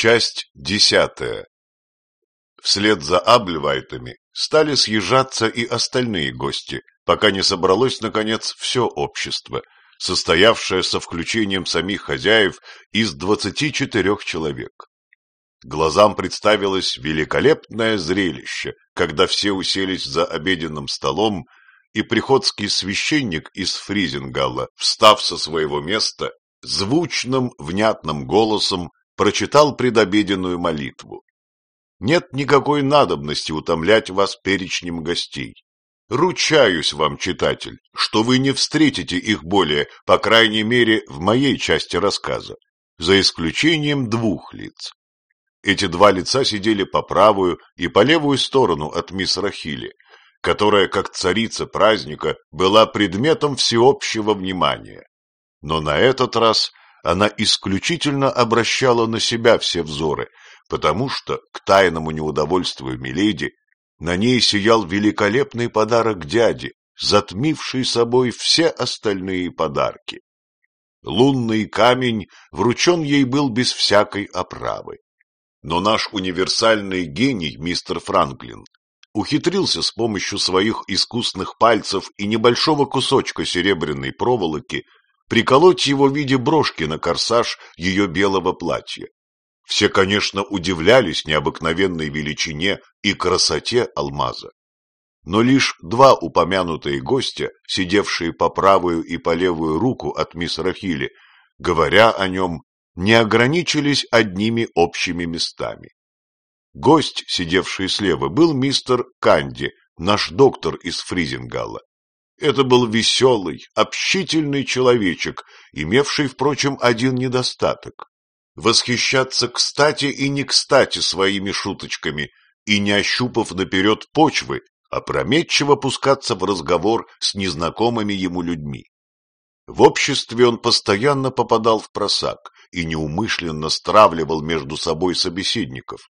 Часть десятая. Вслед за Абльвайтами стали съезжаться и остальные гости, пока не собралось, наконец, все общество, состоявшее со включением самих хозяев из двадцати четырех человек. Глазам представилось великолепное зрелище, когда все уселись за обеденным столом, и приходский священник из Фризингалла, встав со своего места, звучным, внятным голосом прочитал предобеденную молитву. Нет никакой надобности утомлять вас перечнем гостей. Ручаюсь вам, читатель, что вы не встретите их более, по крайней мере, в моей части рассказа, за исключением двух лиц. Эти два лица сидели по правую и по левую сторону от мисс Рахили, которая, как царица праздника, была предметом всеобщего внимания. Но на этот раз она исключительно обращала на себя все взоры, потому что, к тайному неудовольствию Миледи, на ней сиял великолепный подарок дяди, затмивший собой все остальные подарки. Лунный камень вручен ей был без всякой оправы. Но наш универсальный гений, мистер Франклин, ухитрился с помощью своих искусных пальцев и небольшого кусочка серебряной проволоки приколоть его в виде брошки на корсаж ее белого платья. Все, конечно, удивлялись необыкновенной величине и красоте алмаза. Но лишь два упомянутые гостя, сидевшие по правую и по левую руку от мисс Рахили, говоря о нем, не ограничились одними общими местами. Гость, сидевший слева, был мистер Канди, наш доктор из Фризингалла. Это был веселый, общительный человечек, имевший, впрочем, один недостаток. Восхищаться кстати и не кстати своими шуточками и, не ощупав наперед почвы, опрометчиво пускаться в разговор с незнакомыми ему людьми. В обществе он постоянно попадал в просак и неумышленно стравливал между собой собеседников,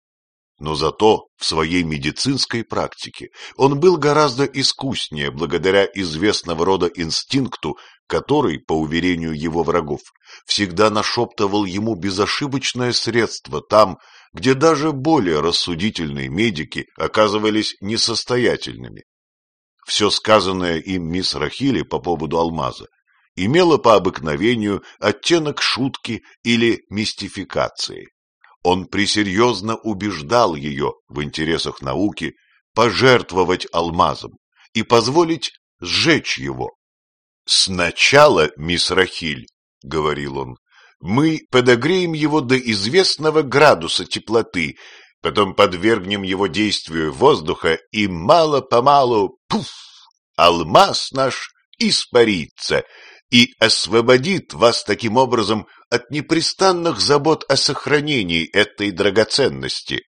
но зато в своей медицинской практике он был гораздо искуснее благодаря известного рода инстинкту, который, по уверению его врагов, всегда нашептывал ему безошибочное средство там, где даже более рассудительные медики оказывались несостоятельными. Все сказанное им мисс Рахили по поводу алмаза имело по обыкновению оттенок шутки или мистификации. Он пресерьезно убеждал ее в интересах науки пожертвовать алмазом и позволить сжечь его. «Сначала, мисс Рахиль, — говорил он, — мы подогреем его до известного градуса теплоты, потом подвергнем его действию воздуха, и мало-помалу, пуф, алмаз наш испарится, и освободит вас таким образом от непрестанных забот о сохранении этой драгоценности.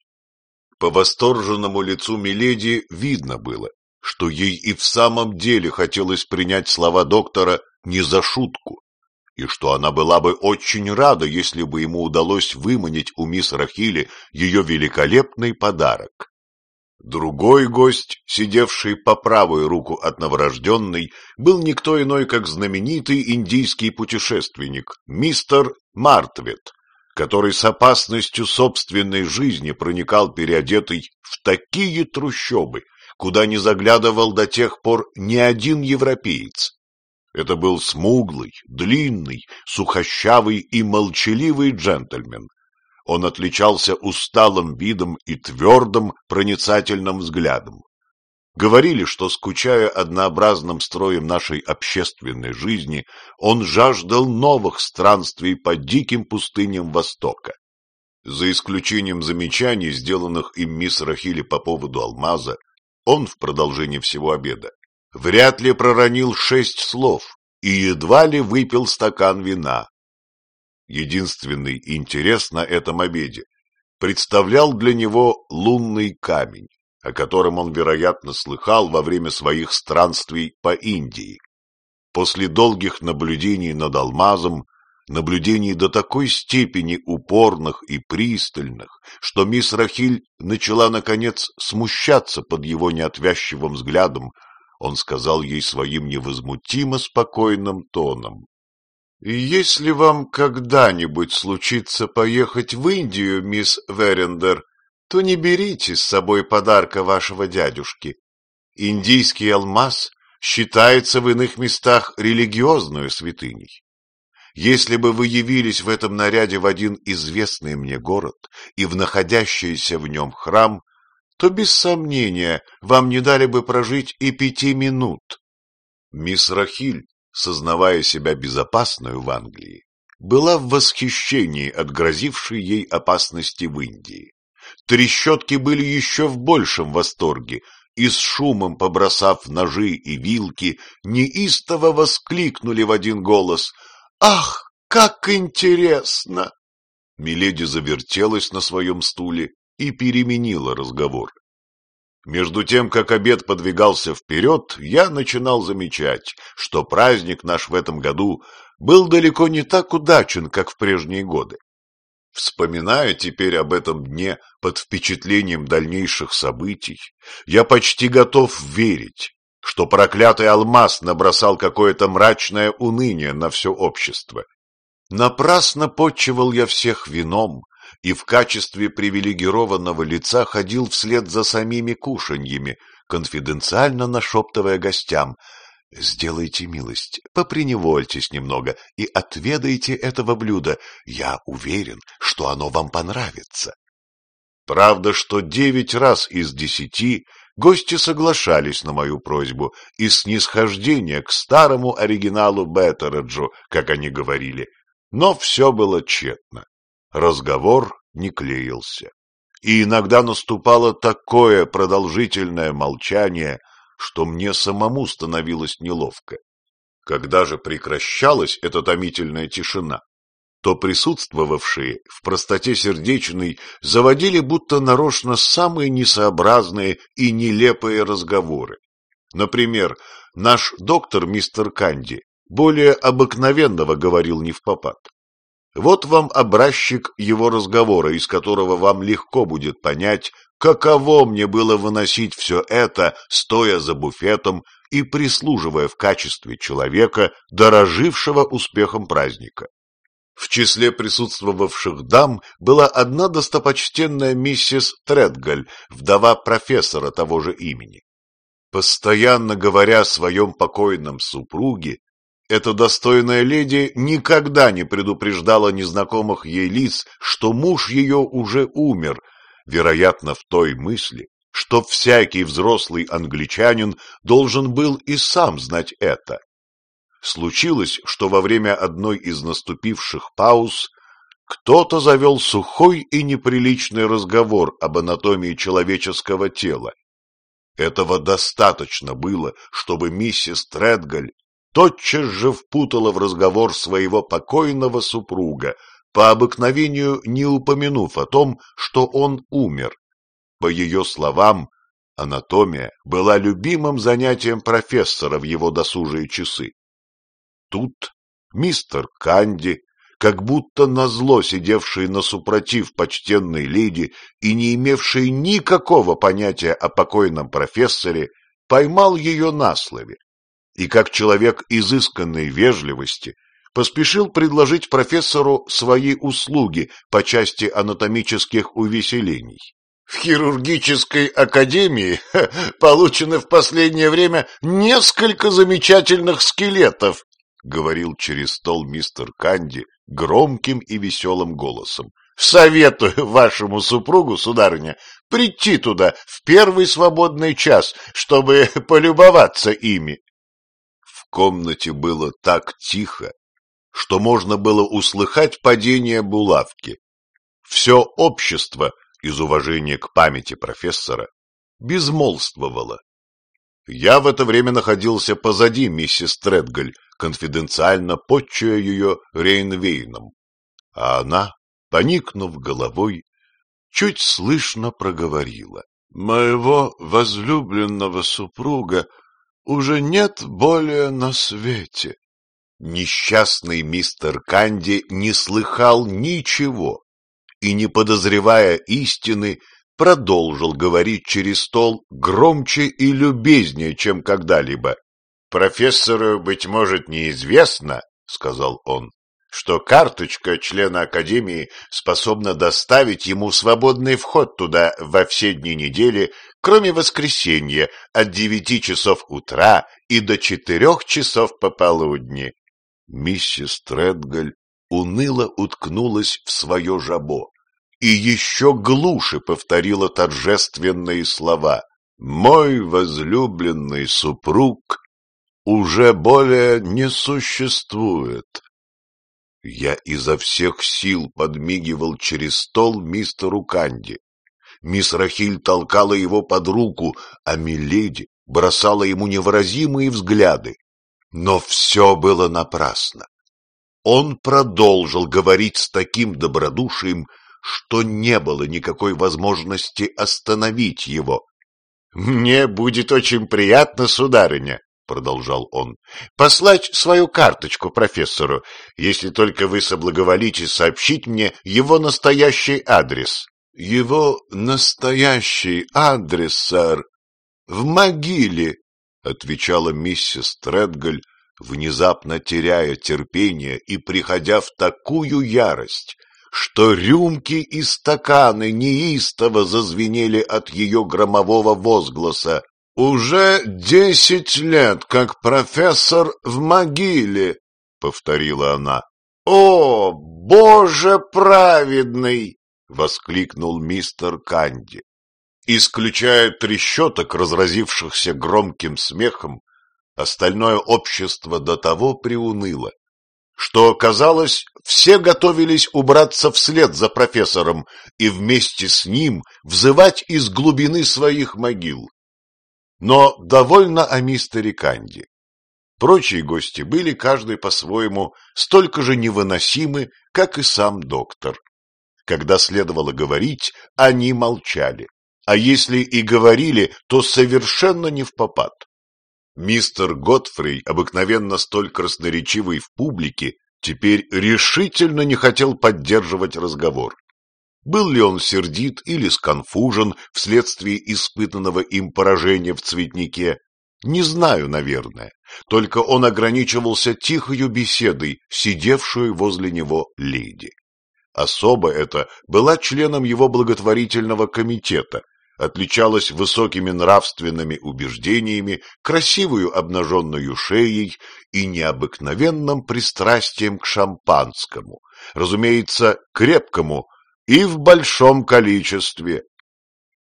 По восторженному лицу Миледи видно было, что ей и в самом деле хотелось принять слова доктора не за шутку, и что она была бы очень рада, если бы ему удалось выманить у мисс Рахили ее великолепный подарок. Другой гость, сидевший по правую руку от новорожденной, был никто иной, как знаменитый индийский путешественник, мистер Мартвет, который с опасностью собственной жизни проникал переодетый в такие трущобы, куда не заглядывал до тех пор ни один европеец. Это был смуглый, длинный, сухощавый и молчаливый джентльмен, он отличался усталым видом и твердым, проницательным взглядом. Говорили, что, скучая однообразным строем нашей общественной жизни, он жаждал новых странствий по диким пустыням Востока. За исключением замечаний, сделанных им мисс Рахили по поводу алмаза, он в продолжении всего обеда вряд ли проронил шесть слов и едва ли выпил стакан вина, единственный интерес на этом обеде представлял для него лунный камень, о котором он, вероятно, слыхал во время своих странствий по Индии. После долгих наблюдений над алмазом, наблюдений до такой степени упорных и пристальных, что мисс Рахиль начала, наконец, смущаться под его неотвязчивым взглядом, он сказал ей своим невозмутимо спокойным тоном. Если вам когда-нибудь случится поехать в Индию, мисс Верендер, то не берите с собой подарка вашего дядюшки. Индийский алмаз считается в иных местах религиозной святыней. Если бы вы явились в этом наряде в один известный мне город и в находящийся в нем храм, то без сомнения вам не дали бы прожить и пяти минут. Мисс Рахиль, сознавая себя безопасной в Англии, была в восхищении от грозившей ей опасности в Индии. Трещотки были еще в большем восторге, и с шумом побросав ножи и вилки, неистово воскликнули в один голос «Ах, как интересно!» Миледи завертелась на своем стуле и переменила разговор. Между тем, как обед подвигался вперед, я начинал замечать, что праздник наш в этом году был далеко не так удачен, как в прежние годы. Вспоминая теперь об этом дне под впечатлением дальнейших событий, я почти готов верить, что проклятый алмаз набросал какое-то мрачное уныние на все общество. Напрасно подчивал я всех вином и в качестве привилегированного лица ходил вслед за самими кушаньями, конфиденциально нашептывая гостям — Сделайте милость, попреневольтесь немного и отведайте этого блюда. Я уверен, что оно вам понравится. Правда, что девять раз из десяти гости соглашались на мою просьбу из снисхождения к старому оригиналу Беттереджу, как они говорили, но все было тщетно. Разговор не клеился. И иногда наступало такое продолжительное молчание — что мне самому становилось неловко. Когда же прекращалась эта томительная тишина, то присутствовавшие в простоте сердечной заводили будто нарочно самые несообразные и нелепые разговоры. Например, наш доктор мистер Канди более обыкновенного говорил не в попад. Вот вам образчик его разговора, из которого вам легко будет понять, Каково мне было выносить все это, стоя за буфетом и прислуживая в качестве человека, дорожившего успехом праздника. В числе присутствовавших дам была одна достопочтенная миссис Тредгаль, вдова профессора того же имени. Постоянно говоря о своем покойном супруге, эта достойная леди никогда не предупреждала незнакомых ей лиц, что муж ее уже умер, вероятно, в той мысли, что всякий взрослый англичанин должен был и сам знать это. Случилось, что во время одной из наступивших пауз кто-то завел сухой и неприличный разговор об анатомии человеческого тела. Этого достаточно было, чтобы миссис Тредгаль тотчас же впутала в разговор своего покойного супруга, по обыкновению не упомянув о том, что он умер. По ее словам, анатомия была любимым занятием профессора в его досужие часы. Тут мистер Канди, как будто назло сидевший на супротив почтенной леди и не имевший никакого понятия о покойном профессоре, поймал ее на слове. И как человек изысканной вежливости поспешил предложить профессору свои услуги по части анатомических увеселений. В хирургической академии ха, получено в последнее время несколько замечательных скелетов, говорил через стол мистер Канди громким и веселым голосом. Советую вашему супругу, сударыня, прийти туда в первый свободный час, чтобы полюбоваться ими. Комнате было так тихо, что можно было услыхать падение булавки. Все общество, из уважения к памяти профессора, безмолвствовало. Я в это время находился позади миссис Тредгаль, конфиденциально подчуя ее Рейнвейном, а она, поникнув головой, чуть слышно проговорила. «Моего возлюбленного супруга уже нет более на свете. Несчастный мистер Канди не слыхал ничего и, не подозревая истины, продолжил говорить через стол громче и любезнее, чем когда-либо. «Профессору, быть может, неизвестно, — сказал он, что карточка члена Академии способна доставить ему свободный вход туда во все дни недели, кроме воскресенья от девяти часов утра и до четырех часов пополудни. Миссис Тредгаль уныло уткнулась в свое жабо и еще глуше повторила торжественные слова «Мой возлюбленный супруг уже более не существует». Я изо всех сил подмигивал через стол мистеру Канди. Мисс Рахиль толкала его под руку, а Миледи бросала ему невыразимые взгляды. Но все было напрасно. Он продолжил говорить с таким добродушием, что не было никакой возможности остановить его. — Мне будет очень приятно, сударыня, — продолжал он, — послать свою карточку профессору, если только вы соблаговолите сообщить мне его настоящий адрес. — Его настоящий адрес, сэр, в могиле, — отвечала миссис Тредгаль, внезапно теряя терпение и приходя в такую ярость, что рюмки и стаканы неистово зазвенели от ее громового возгласа. «Уже десять лет, как профессор в могиле», — повторила она. «О, Боже праведный!» — воскликнул мистер Канди. Исключая трещоток, разразившихся громким смехом, остальное общество до того приуныло, что, казалось, все готовились убраться вслед за профессором и вместе с ним взывать из глубины своих могил. Но довольно о мистере Канди. Прочие гости были, каждый по-своему, столько же невыносимы, как и сам доктор. Когда следовало говорить, они молчали, а если и говорили, то совершенно не в попад. Мистер Готфрей, обыкновенно столь красноречивый в публике, теперь решительно не хотел поддерживать разговор. Был ли он сердит или сконфужен вследствие испытанного им поражения в цветнике, не знаю, наверное, только он ограничивался тихою беседой, сидевшую возле него леди. Особо эта была членом его благотворительного комитета, отличалась высокими нравственными убеждениями, красивую обнаженную шеей и необыкновенным пристрастием к шампанскому, разумеется, крепкому и в большом количестве.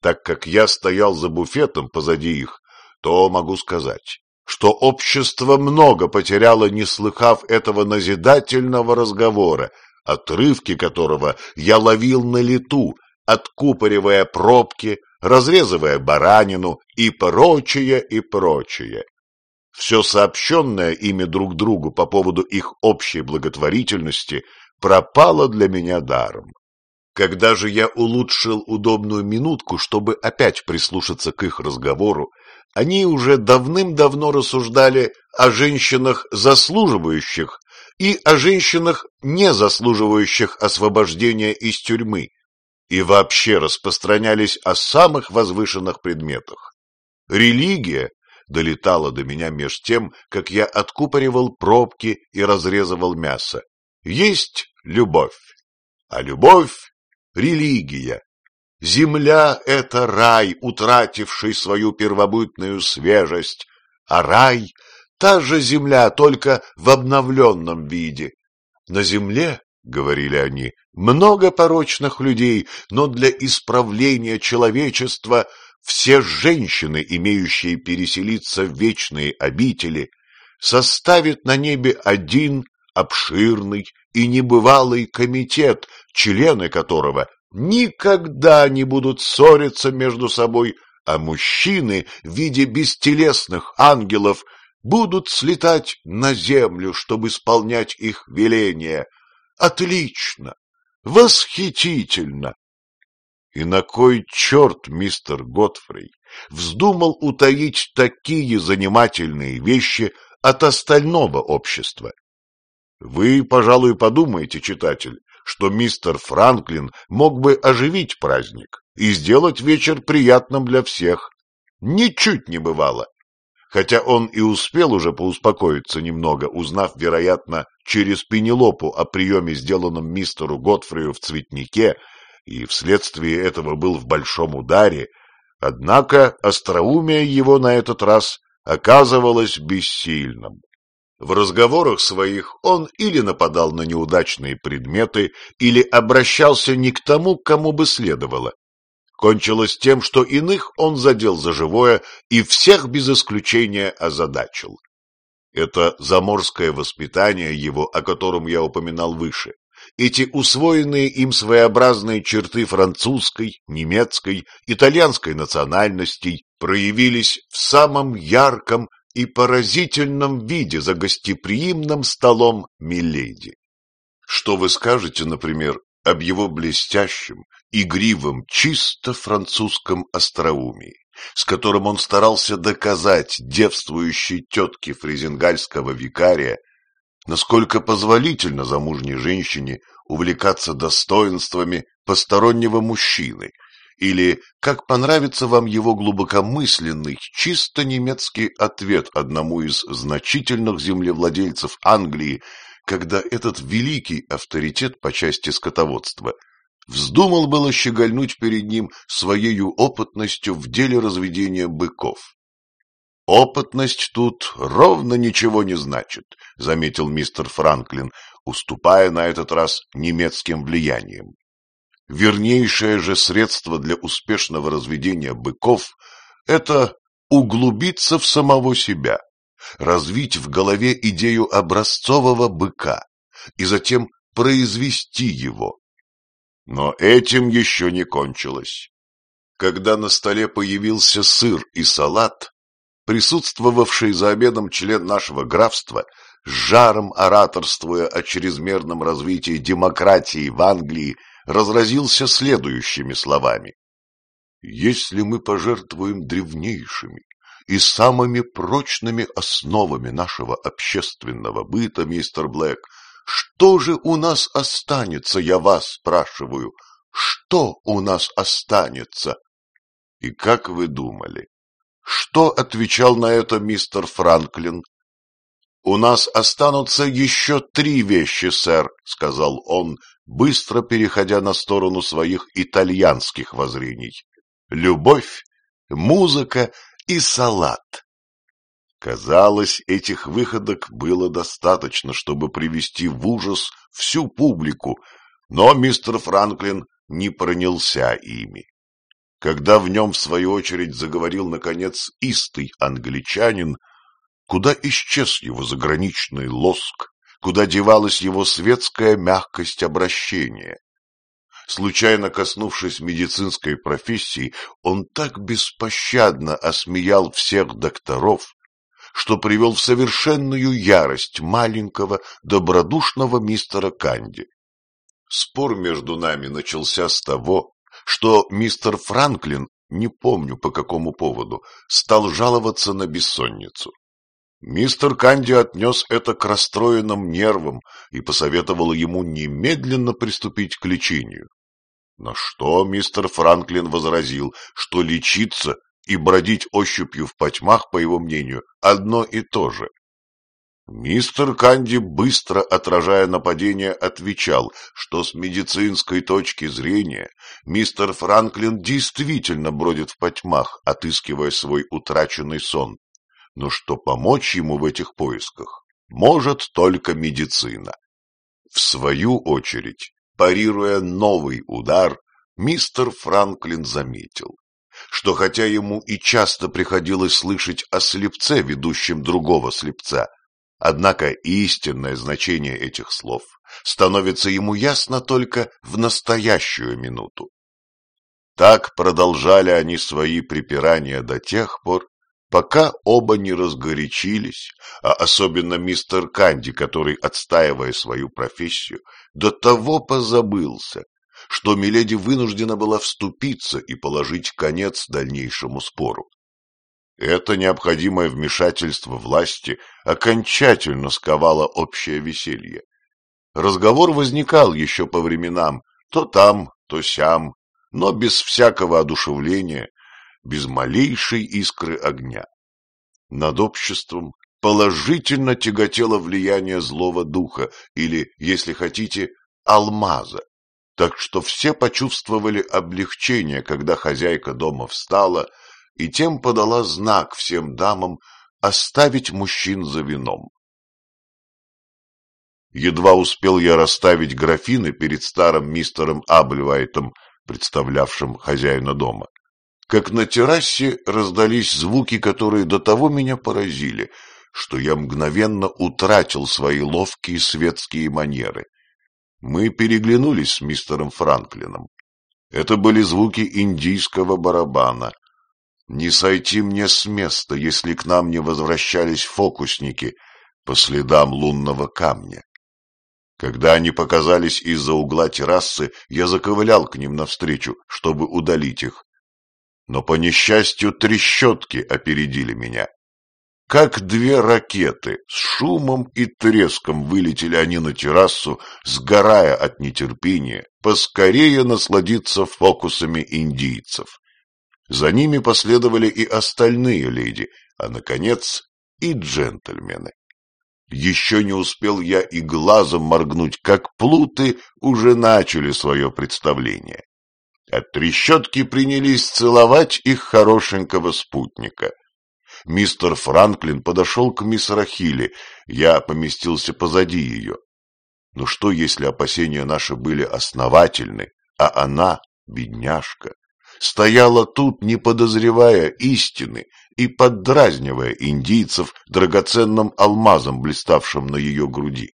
Так как я стоял за буфетом позади их, то могу сказать, что общество много потеряло, не слыхав этого назидательного разговора, отрывки которого я ловил на лету, откупоривая пробки, разрезывая баранину и прочее, и прочее. Все сообщенное ими друг другу по поводу их общей благотворительности пропало для меня даром. Когда же я улучшил удобную минутку, чтобы опять прислушаться к их разговору, они уже давным-давно рассуждали о женщинах заслуживающих и о женщинах, не заслуживающих освобождения из тюрьмы, и вообще распространялись о самых возвышенных предметах. Религия долетала до меня меж тем, как я откупоривал пробки и разрезывал мясо. Есть любовь, а любовь — религия. Земля — это рай, утративший свою первобытную свежесть, а рай — та же земля, только в обновленном виде. На земле — говорили они, — много порочных людей, но для исправления человечества все женщины, имеющие переселиться в вечные обители, составят на небе один обширный и небывалый комитет, члены которого никогда не будут ссориться между собой, а мужчины в виде бестелесных ангелов будут слетать на землю, чтобы исполнять их веления – Отлично! Восхитительно! И на кой черт мистер Готфрей вздумал утаить такие занимательные вещи от остального общества? Вы, пожалуй, подумаете, читатель, что мистер Франклин мог бы оживить праздник и сделать вечер приятным для всех. Ничуть не бывало. Хотя он и успел уже поуспокоиться немного, узнав, вероятно, через Пенелопу о приеме, сделанном мистеру Готфрию в цветнике, и вследствие этого был в большом ударе, однако остроумие его на этот раз оказывалось бессильным. В разговорах своих он или нападал на неудачные предметы, или обращался не к тому, кому бы следовало, кончилось тем, что иных он задел за живое и всех без исключения озадачил. Это заморское воспитание его, о котором я упоминал выше, эти усвоенные им своеобразные черты французской, немецкой, итальянской национальностей проявились в самом ярком и поразительном виде за гостеприимным столом Миледи. Что вы скажете, например, об его блестящем, игривом, чисто французском остроумии, с которым он старался доказать девствующей тетке фрезенгальского викария, насколько позволительно замужней женщине увлекаться достоинствами постороннего мужчины, или как понравится вам его глубокомысленный, чисто немецкий ответ одному из значительных землевладельцев Англии, когда этот великий авторитет по части скотоводства вздумал было щегольнуть перед ним своей опытностью в деле разведения быков. «Опытность тут ровно ничего не значит», — заметил мистер Франклин, уступая на этот раз немецким влиянием. Вернейшее же средство для успешного разведения быков — это углубиться в самого себя, развить в голове идею образцового быка и затем произвести его. Но этим еще не кончилось. Когда на столе появился сыр и салат, присутствовавший за обедом член нашего графства, с жаром ораторствуя о чрезмерном развитии демократии в Англии, разразился следующими словами. «Если мы пожертвуем древнейшими и самыми прочными основами нашего общественного быта, мистер Блэк, что же у нас останется, я вас спрашиваю, что у нас останется?» И как вы думали, что отвечал на это мистер Франклин? «У нас останутся еще три вещи, сэр», — сказал он, быстро переходя на сторону своих итальянских воззрений. «Любовь, музыка и салат». Казалось, этих выходок было достаточно, чтобы привести в ужас всю публику, но мистер Франклин не пронялся ими. Когда в нем, в свою очередь, заговорил, наконец, истый англичанин, куда исчез его заграничный лоск, куда девалась его светская мягкость обращения. Случайно коснувшись медицинской профессии, он так беспощадно осмеял всех докторов, что привел в совершенную ярость маленького, добродушного мистера Канди. Спор между нами начался с того, что мистер Франклин, не помню по какому поводу, стал жаловаться на бессонницу. Мистер Канди отнес это к расстроенным нервам и посоветовал ему немедленно приступить к лечению. На что мистер Франклин возразил, что лечиться и бродить ощупью в потьмах, по его мнению, одно и то же. Мистер Канди, быстро отражая нападение, отвечал, что с медицинской точки зрения мистер Франклин действительно бродит в потьмах, отыскивая свой утраченный сон, но что помочь ему в этих поисках может только медицина. В свою очередь, парируя новый удар, мистер Франклин заметил, что хотя ему и часто приходилось слышать о слепце, ведущем другого слепца, Однако истинное значение этих слов становится ему ясно только в настоящую минуту. Так продолжали они свои припирания до тех пор, пока оба не разгорячились, а особенно мистер Канди, который, отстаивая свою профессию, до того позабылся, что Миледи вынуждена была вступиться и положить конец дальнейшему спору. Это необходимое вмешательство власти окончательно сковало общее веселье. Разговор возникал еще по временам, то там, то сям, но без всякого одушевления, без малейшей искры огня. Над обществом положительно тяготело влияние злого духа или, если хотите, алмаза, так что все почувствовали облегчение, когда хозяйка дома встала и тем подала знак всем дамам оставить мужчин за вином. Едва успел я расставить графины перед старым мистером Абльвайтом, представлявшим хозяина дома, как на террасе раздались звуки, которые до того меня поразили, что я мгновенно утратил свои ловкие светские манеры. Мы переглянулись с мистером Франклином. Это были звуки индийского барабана. Не сойти мне с места, если к нам не возвращались фокусники по следам лунного камня. Когда они показались из-за угла террасы, я заковылял к ним навстречу, чтобы удалить их. Но, по несчастью, трещотки опередили меня. Как две ракеты, с шумом и треском вылетели они на террасу, сгорая от нетерпения, поскорее насладиться фокусами индийцев. За ними последовали и остальные леди, а, наконец, и джентльмены. Еще не успел я и глазом моргнуть, как плуты уже начали свое представление. От трещотки принялись целовать их хорошенького спутника. Мистер Франклин подошел к мисс Рахили, я поместился позади ее. Но что, если опасения наши были основательны, а она, бедняжка, стояла тут, не подозревая истины и поддразнивая индийцев драгоценным алмазом, блиставшим на ее груди.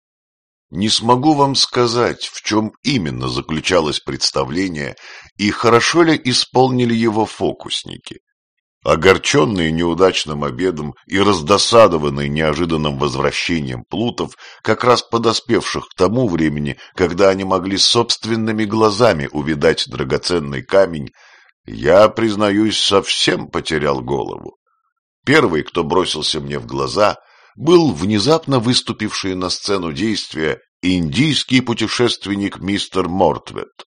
Не смогу вам сказать, в чем именно заключалось представление и хорошо ли исполнили его фокусники. Огорченные неудачным обедом и раздосадованные неожиданным возвращением плутов, как раз подоспевших к тому времени, когда они могли собственными глазами увидать драгоценный камень, я, признаюсь, совсем потерял голову. Первый, кто бросился мне в глаза, был внезапно выступивший на сцену действия индийский путешественник мистер Мортвет.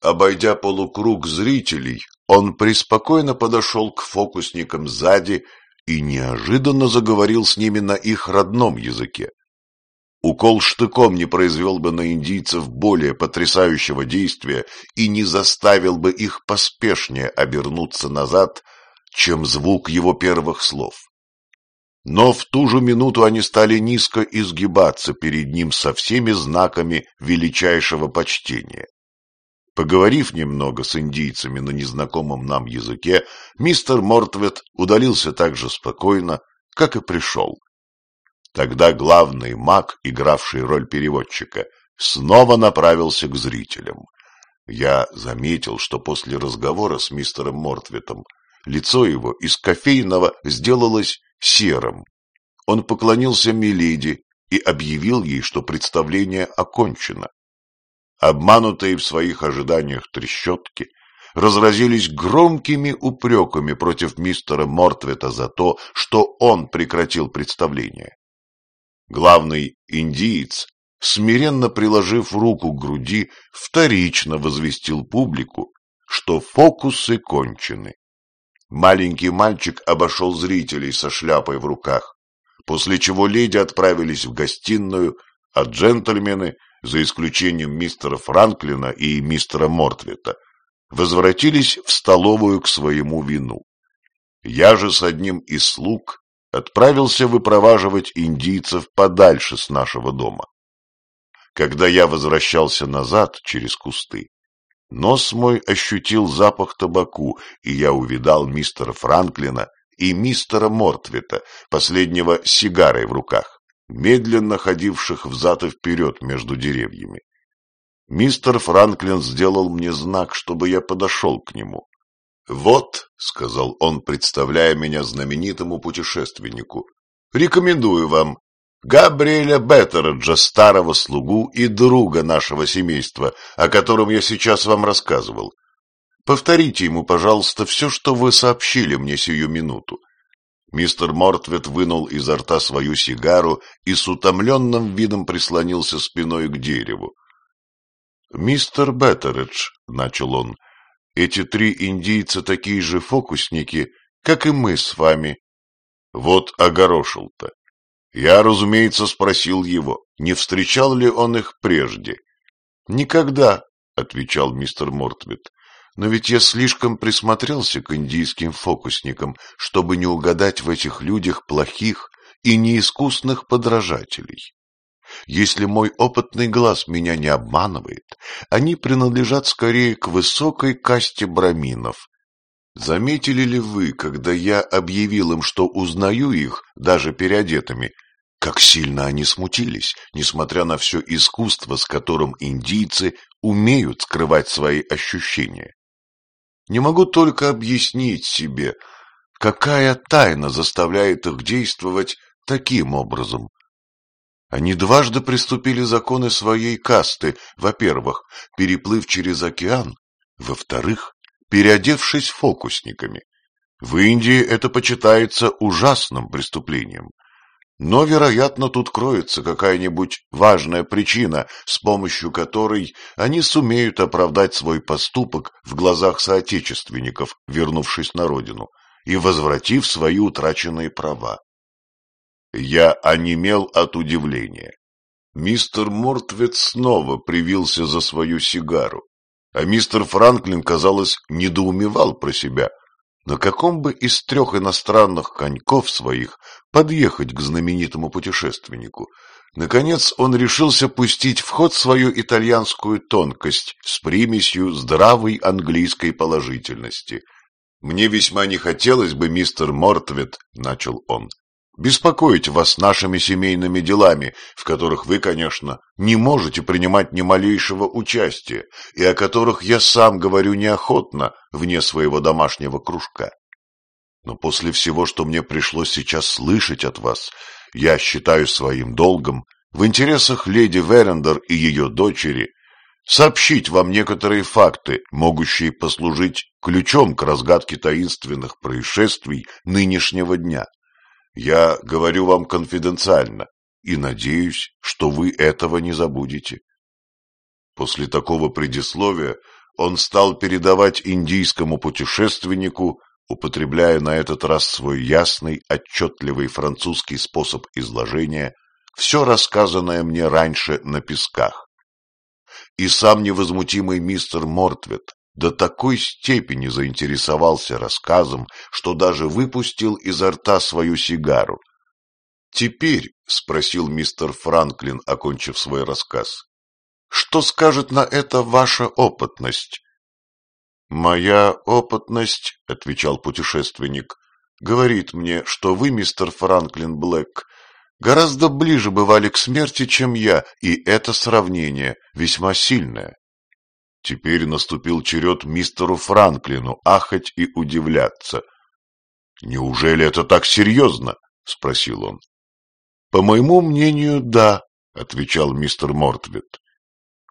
Обойдя полукруг зрителей, он преспокойно подошел к фокусникам сзади и неожиданно заговорил с ними на их родном языке. Укол штыком не произвел бы на индийцев более потрясающего действия и не заставил бы их поспешнее обернуться назад, чем звук его первых слов. Но в ту же минуту они стали низко изгибаться перед ним со всеми знаками величайшего почтения. Поговорив немного с индийцами на незнакомом нам языке, мистер Мортвет удалился так же спокойно, как и пришел. Тогда главный маг, игравший роль переводчика, снова направился к зрителям. Я заметил, что после разговора с мистером Мортветом лицо его из кофейного сделалось серым. Он поклонился Миледи и объявил ей, что представление окончено. Обманутые в своих ожиданиях трещотки разразились громкими упреками против мистера Мортвета за то, что он прекратил представление. Главный индиец, смиренно приложив руку к груди, вторично возвестил публику, что фокусы кончены. Маленький мальчик обошел зрителей со шляпой в руках, после чего леди отправились в гостиную, а джентльмены, за исключением мистера Франклина и мистера Мортвета, возвратились в столовую к своему вину. Я же с одним из слуг отправился выпроваживать индийцев подальше с нашего дома. Когда я возвращался назад через кусты, нос мой ощутил запах табаку, и я увидал мистера Франклина и мистера Мортвета, последнего сигарой в руках, медленно ходивших взад и вперед между деревьями. Мистер Франклин сделал мне знак, чтобы я подошел к нему. «Вот», — сказал он, представляя меня знаменитому путешественнику, — «рекомендую вам Габриэля Беттераджа, старого слугу и друга нашего семейства, о котором я сейчас вам рассказывал. Повторите ему, пожалуйста, все, что вы сообщили мне сию минуту». Мистер Мортвет вынул изо рта свою сигару и с утомленным видом прислонился спиной к дереву. «Мистер Беттередж», — начал он, — эти три индийца такие же фокусники, как и мы с вами. Вот огорошил-то. Я, разумеется, спросил его, не встречал ли он их прежде. «Никогда», — отвечал мистер Мортвит. «Но ведь я слишком присмотрелся к индийским фокусникам, чтобы не угадать в этих людях плохих и неискусных подражателей. Если мой опытный глаз меня не обманывает, они принадлежат скорее к высокой касте браминов. Заметили ли вы, когда я объявил им, что узнаю их, даже переодетыми, как сильно они смутились, несмотря на все искусство, с которым индийцы умеют скрывать свои ощущения? Не могу только объяснить себе, какая тайна заставляет их действовать таким образом. Они дважды приступили законы своей касты, во-первых, переплыв через океан, во-вторых, переодевшись фокусниками. В Индии это почитается ужасным преступлением. Но, вероятно, тут кроется какая-нибудь важная причина, с помощью которой они сумеют оправдать свой поступок в глазах соотечественников, вернувшись на родину, и возвратив свои утраченные права. Я онемел от удивления. Мистер Мортвет снова привился за свою сигару, а мистер Франклин, казалось, недоумевал про себя, на каком бы из трех иностранных коньков своих подъехать к знаменитому путешественнику. Наконец он решился пустить в ход свою итальянскую тонкость с примесью здравой английской положительности. «Мне весьма не хотелось бы, мистер Мортвет», — начал он, беспокоить вас нашими семейными делами, в которых вы, конечно, не можете принимать ни малейшего участия, и о которых я сам говорю неохотно, вне своего домашнего кружка. Но после всего, что мне пришлось сейчас слышать от вас, я считаю своим долгом, в интересах леди Верендер и ее дочери, сообщить вам некоторые факты, могущие послужить ключом к разгадке таинственных происшествий нынешнего дня. Я говорю вам конфиденциально и надеюсь, что вы этого не забудете. После такого предисловия он стал передавать индийскому путешественнику, употребляя на этот раз свой ясный, отчетливый французский способ изложения, все рассказанное мне раньше на песках. И сам невозмутимый мистер Мортвет до такой степени заинтересовался рассказом, что даже выпустил изо рта свою сигару. «Теперь», — спросил мистер Франклин, окончив свой рассказ, — «что скажет на это ваша опытность?» «Моя опытность», — отвечал путешественник, — «говорит мне, что вы, мистер Франклин Блэк, гораздо ближе бывали к смерти, чем я, и это сравнение весьма сильное. Теперь наступил черед мистеру Франклину ахать и удивляться. «Неужели это так серьезно?» — спросил он. «По моему мнению, да», — отвечал мистер Мортвит.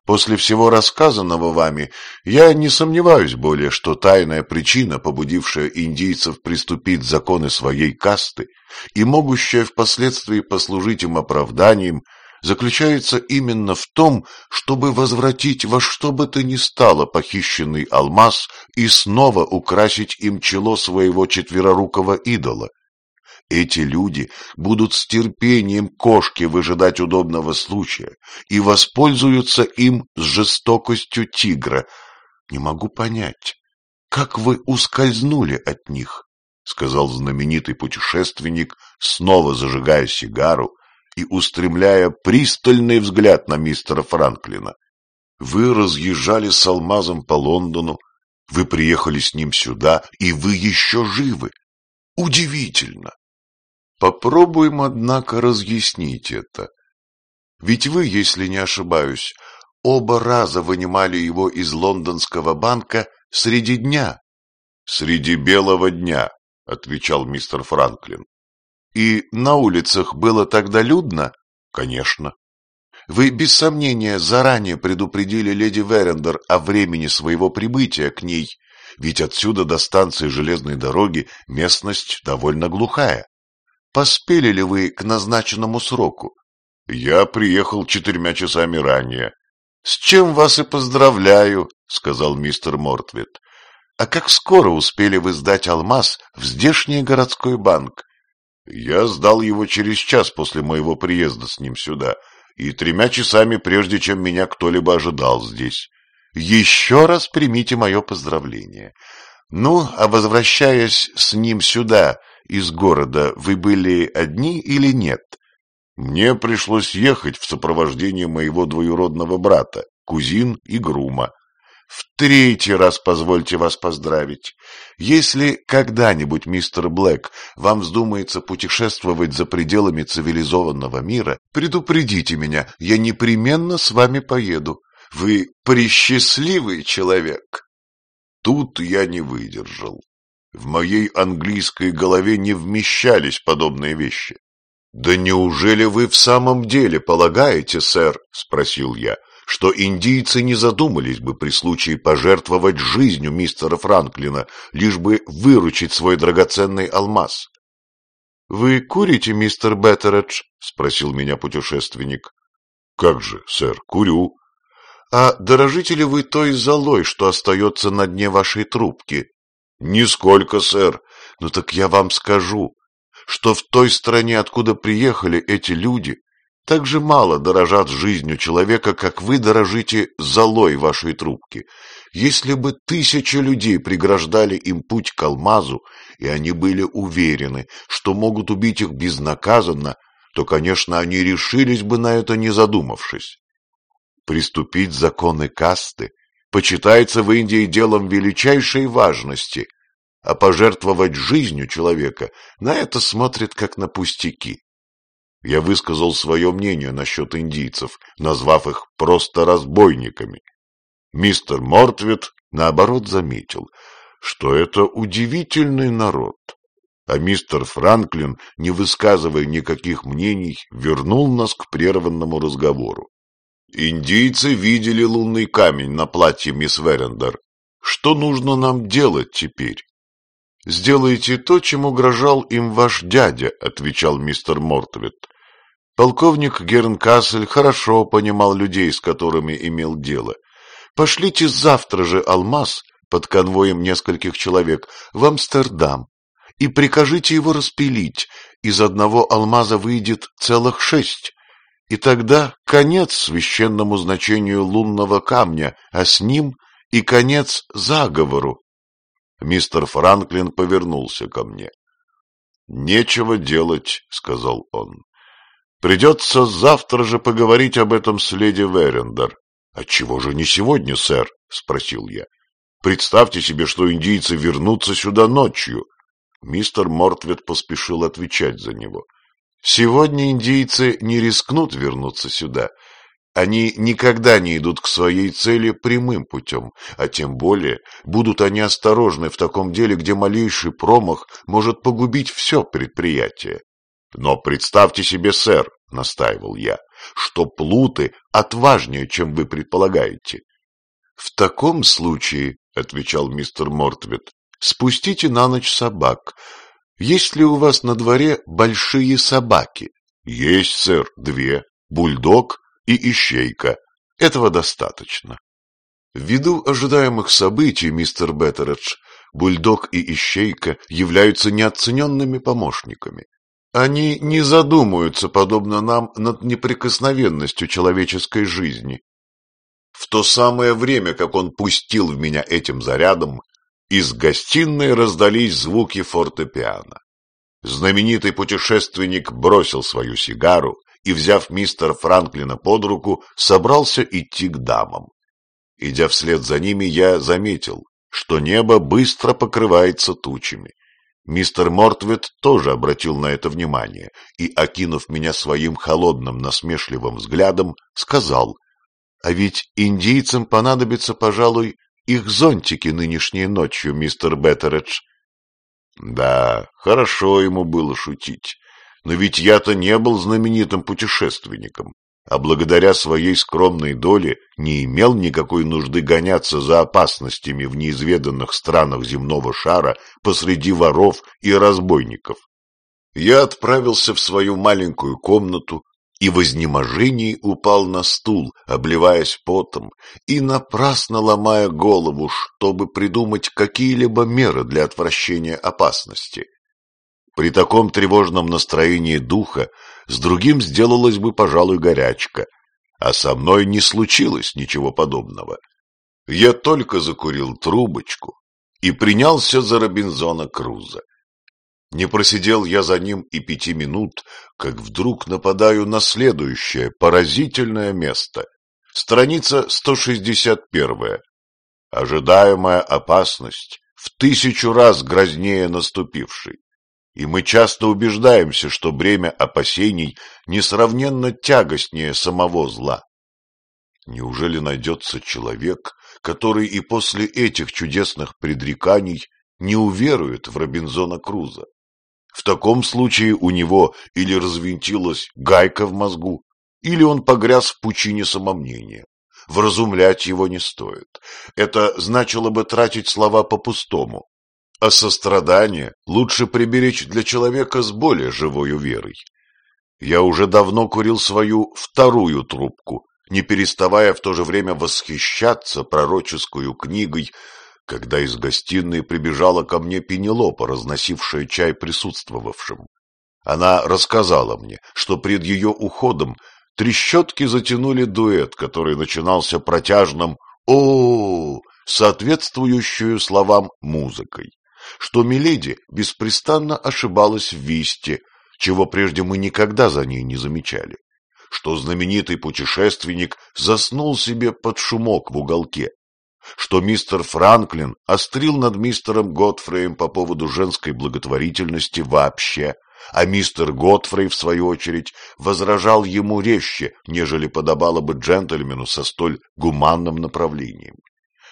«После всего рассказанного вами, я не сомневаюсь более, что тайная причина, побудившая индийцев приступить законы своей касты и могущая впоследствии послужить им оправданием, заключается именно в том, чтобы возвратить во что бы то ни стало похищенный алмаз и снова украсить им чело своего четверорукого идола. Эти люди будут с терпением кошки выжидать удобного случая и воспользуются им с жестокостью тигра. Не могу понять, как вы ускользнули от них, — сказал знаменитый путешественник, снова зажигая сигару и устремляя пристальный взгляд на мистера Франклина. Вы разъезжали с алмазом по Лондону, вы приехали с ним сюда, и вы еще живы. Удивительно. Попробуем, однако, разъяснить это. Ведь вы, если не ошибаюсь, оба раза вынимали его из лондонского банка среди дня. — Среди белого дня, — отвечал мистер Франклин. И на улицах было тогда людно? Конечно. Вы без сомнения заранее предупредили леди Верендер о времени своего прибытия к ней, ведь отсюда до станции железной дороги местность довольно глухая. Поспели ли вы к назначенному сроку? Я приехал четырьмя часами ранее. С чем вас и поздравляю, сказал мистер Мортвит. А как скоро успели вы сдать алмаз в здешний городской банк? Я сдал его через час после моего приезда с ним сюда и тремя часами прежде, чем меня кто-либо ожидал здесь. Еще раз примите мое поздравление. Ну, а возвращаясь с ним сюда, из города, вы были одни или нет? Мне пришлось ехать в сопровождении моего двоюродного брата, кузин и грума. В третий раз позвольте вас поздравить. Если когда-нибудь, мистер Блэк, вам вздумается путешествовать за пределами цивилизованного мира, предупредите меня, я непременно с вами поеду. Вы пресчастливый человек. Тут я не выдержал. В моей английской голове не вмещались подобные вещи. «Да неужели вы в самом деле полагаете, сэр, — спросил я, — что индийцы не задумались бы при случае пожертвовать жизнью мистера Франклина, лишь бы выручить свой драгоценный алмаз?» «Вы курите, мистер Беттередж?» — спросил меня путешественник. «Как же, сэр, курю. А дорожите ли вы той золой, что остается на дне вашей трубки? Нисколько, сэр. Ну так я вам скажу, что в той стране, откуда приехали эти люди, так же мало дорожат жизнью человека, как вы дорожите золой вашей трубки. Если бы тысячи людей преграждали им путь к алмазу, и они были уверены, что могут убить их безнаказанно, то, конечно, они решились бы на это, не задумавшись. Приступить законы касты почитается в Индии делом величайшей важности, а пожертвовать жизнью человека на это смотрят как на пустяки. Я высказал свое мнение насчет индийцев, назвав их просто разбойниками. Мистер Мортвит, наоборот, заметил, что это удивительный народ. А мистер Франклин, не высказывая никаких мнений, вернул нас к прерванному разговору. Индийцы видели лунный камень на платье мисс Верендер. Что нужно нам делать теперь? «Сделайте то, чем угрожал им ваш дядя», — отвечал мистер Мортвит. Полковник Гернкассель хорошо понимал людей, с которыми имел дело. Пошлите завтра же алмаз под конвоем нескольких человек в Амстердам и прикажите его распилить. Из одного алмаза выйдет целых шесть. И тогда конец священному значению лунного камня, а с ним и конец заговору. Мистер Франклин повернулся ко мне. «Нечего делать», — сказал он. «Придется завтра же поговорить об этом с леди Верендер». «Отчего же не сегодня, сэр?» — спросил я. «Представьте себе, что индийцы вернутся сюда ночью». Мистер Мортвет поспешил отвечать за него. Сегодня индейцы не рискнут вернуться сюда. Они никогда не идут к своей цели прямым путем, а тем более будут они осторожны в таком деле, где малейший промах может погубить все предприятие. Но представьте себе, сэр, — настаивал я, — что плуты отважнее, чем вы предполагаете. — В таком случае, — отвечал мистер Мортвит, — спустите на ночь собак, есть ли у вас на дворе большие собаки? Есть, сэр, две. Бульдог и ищейка. Этого достаточно. Ввиду ожидаемых событий, мистер Беттередж, бульдог и ищейка являются неоцененными помощниками. Они не задумаются, подобно нам, над неприкосновенностью человеческой жизни. В то самое время, как он пустил в меня этим зарядом, из гостиной раздались звуки фортепиано. Знаменитый путешественник бросил свою сигару и, взяв мистера Франклина под руку, собрался идти к дамам. Идя вслед за ними, я заметил, что небо быстро покрывается тучами. Мистер Мортвет тоже обратил на это внимание и, окинув меня своим холодным насмешливым взглядом, сказал, «А ведь индийцам понадобится, пожалуй, их зонтики нынешней ночью, мистер Беттередж. Да, хорошо ему было шутить. Но ведь я-то не был знаменитым путешественником, а благодаря своей скромной доле не имел никакой нужды гоняться за опасностями в неизведанных странах земного шара посреди воров и разбойников. Я отправился в свою маленькую комнату и в изнеможении упал на стул, обливаясь потом и напрасно ломая голову, чтобы придумать какие-либо меры для отвращения опасности. При таком тревожном настроении духа с другим сделалась бы, пожалуй, горячка, а со мной не случилось ничего подобного. Я только закурил трубочку и принялся за Робинзона Круза. Не просидел я за ним и пяти минут, как вдруг нападаю на следующее поразительное место. Страница 161. Ожидаемая опасность в тысячу раз грознее наступившей. И мы часто убеждаемся, что бремя опасений несравненно тягостнее самого зла. Неужели найдется человек, который и после этих чудесных предреканий не уверует в Робинзона Круза? В таком случае у него или развинтилась гайка в мозгу, или он погряз в пучине самомнения. Вразумлять его не стоит. Это значило бы тратить слова по-пустому. А сострадание лучше приберечь для человека с более живою верой. Я уже давно курил свою вторую трубку, не переставая в то же время восхищаться пророческую книгой, когда из гостиной прибежала ко мне Пенелопа, разносившая чай присутствовавшим. Она рассказала мне, что пред ее уходом трещотки затянули дуэт, который начинался протяжным о, соответствующую словам музыкой, что Миледи беспрестанно ошибалась в висте, чего прежде мы никогда за ней не замечали, что знаменитый путешественник заснул себе под шумок в уголке, что мистер Франклин острил над мистером Готфреем по поводу женской благотворительности вообще, а мистер Готфрей, в свою очередь, возражал ему резче, нежели подобало бы джентльмену со столь гуманным направлением.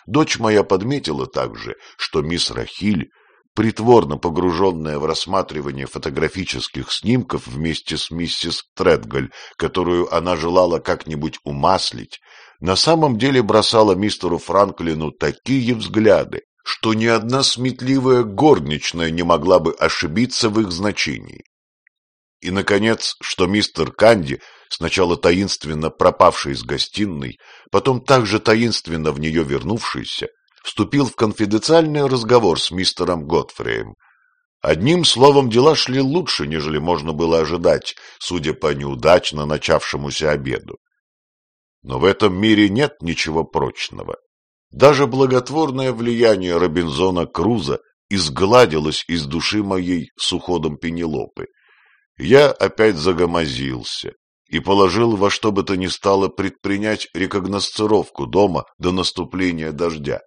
Дочь моя подметила также, что мисс Рахиль, притворно погруженная в рассматривание фотографических снимков вместе с миссис Тредголь, которую она желала как-нибудь умаслить, на самом деле бросала мистеру Франклину такие взгляды, что ни одна сметливая горничная не могла бы ошибиться в их значении. И, наконец, что мистер Канди, сначала таинственно пропавший из гостиной, потом также таинственно в нее вернувшийся, вступил в конфиденциальный разговор с мистером Готфреем. Одним словом, дела шли лучше, нежели можно было ожидать, судя по неудачно начавшемуся обеду. Но в этом мире нет ничего прочного. Даже благотворное влияние Робинзона Круза изгладилось из души моей с уходом Пенелопы. Я опять загомозился и положил во что бы то ни стало предпринять рекогносцировку дома до наступления дождя.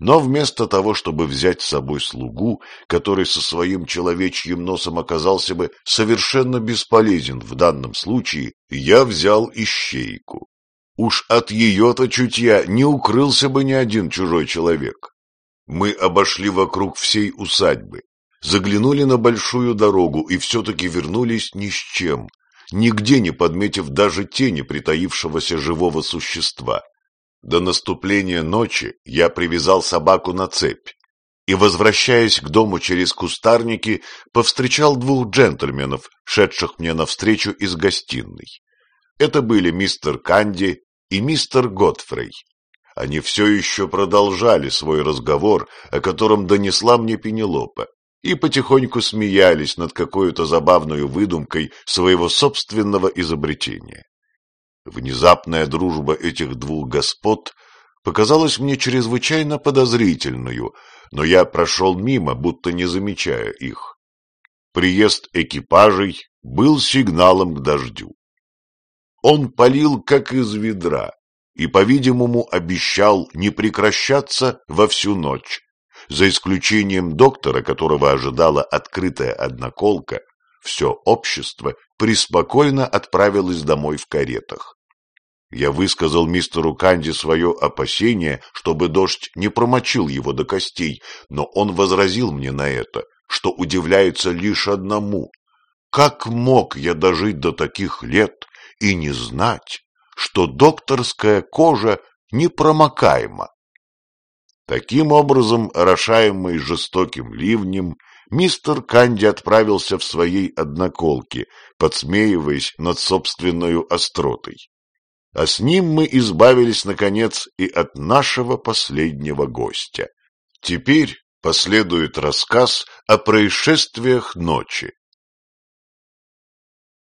Но вместо того, чтобы взять с собой слугу, который со своим человечьим носом оказался бы совершенно бесполезен в данном случае, я взял ищейку. Уж от ее-то чутья не укрылся бы ни один чужой человек. Мы обошли вокруг всей усадьбы, заглянули на большую дорогу и все-таки вернулись ни с чем, нигде не подметив даже тени притаившегося живого существа. До наступления ночи я привязал собаку на цепь и, возвращаясь к дому через кустарники, повстречал двух джентльменов, шедших мне навстречу из гостиной. Это были мистер Канди и мистер Готфрей. Они все еще продолжали свой разговор, о котором донесла мне Пенелопа, и потихоньку смеялись над какой-то забавной выдумкой своего собственного изобретения. Внезапная дружба этих двух господ показалась мне чрезвычайно подозрительную, но я прошел мимо, будто не замечая их. Приезд экипажей был сигналом к дождю. Он полил, как из ведра, и, по-видимому, обещал не прекращаться во всю ночь. За исключением доктора, которого ожидала открытая одноколка, все общество преспокойно отправилось домой в каретах. Я высказал мистеру Канди свое опасение, чтобы дождь не промочил его до костей, но он возразил мне на это, что удивляется лишь одному. Как мог я дожить до таких лет, и не знать, что докторская кожа непромокаема. Таким образом, орошаемый жестоким ливнем, мистер Канди отправился в своей одноколке, подсмеиваясь над собственной остротой. А с ним мы избавились, наконец, и от нашего последнего гостя. Теперь последует рассказ о происшествиях ночи.